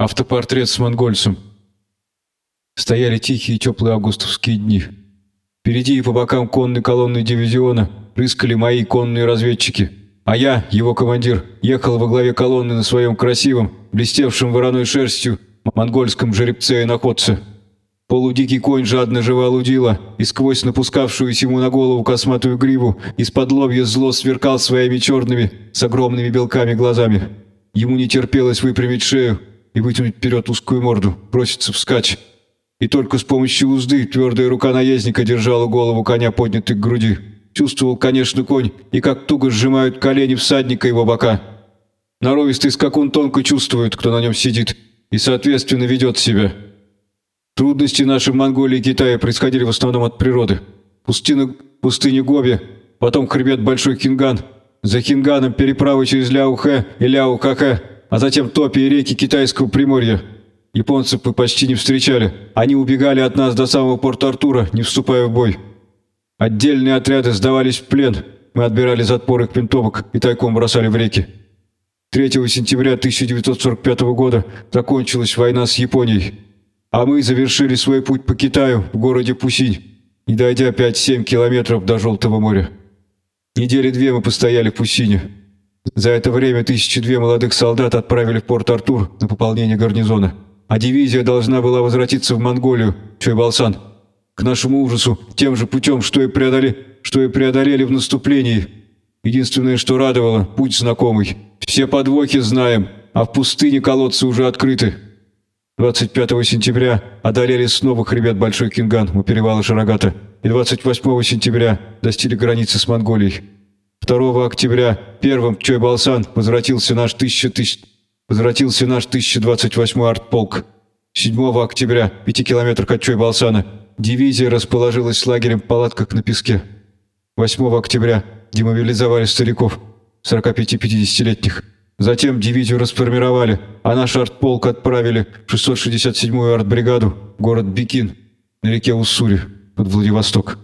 Автопортрет с монгольцем. Стояли тихие теплые августовские дни. Впереди и по бокам конной колонны дивизиона рыскали мои конные разведчики, а я, его командир, ехал во главе колонны на своем красивом, блестевшем вороной шерстью, монгольском жеребце и находце. Полудикий конь жадно жевал удила, и сквозь напускавшуюся ему на голову косматую гриву из-под лобья зло сверкал своими черными, с огромными белками глазами. Ему не терпелось выпрямить шею, и вытянуть вперед узкую морду, броситься вскачь. И только с помощью узды твердая рука наездника держала голову коня поднятой к груди. Чувствовал, конечно, конь, и как туго сжимают колени всадника его бока. Норовистый скакун тонко чувствует, кто на нем сидит, и, соответственно, ведет себя. Трудности нашей Монголии и Китая происходили в основном от природы. Пустыня, пустыня Гоби, потом хребет Большой Кинган, за Кинганом переправы через Ляухэ и Ляухахэ, а затем топи и реки китайского Приморья. Японцев мы почти не встречали. Они убегали от нас до самого порта Артура, не вступая в бой. Отдельные отряды сдавались в плен. Мы отбирали затпор их винтовок и тайком бросали в реки. 3 сентября 1945 года закончилась война с Японией. А мы завершили свой путь по Китаю в городе Пусинь, не дойдя 5-7 километров до Желтого моря. Недели две мы постояли в Пусине. За это время тысячи две молодых солдат отправили в Порт-Артур на пополнение гарнизона, а дивизия должна была возвратиться в Монголию, Чойбалсан. К нашему ужасу, тем же путем, что и, преодолели, что и преодолели в наступлении. Единственное, что радовало, путь знакомый. Все подвохи знаем, а в пустыне колодцы уже открыты. 25 сентября одолели снова хребет Большой Кинган у перевала Шарагата и 28 сентября достигли границы с Монголией. 2 октября первым в Чойбалсан возвратился наш 1000 тысяч... возвратился наш 1028 артполк. 7 октября, в пяти километрах от Чойбалсана, дивизия расположилась с лагерем в палатках на песке. 8 октября демобилизовали стариков, 45-50-летних. Затем дивизию расформировали, а наш артполк отправили в 667-ю артбригаду, город Бикин, на реке Уссури, под Владивосток.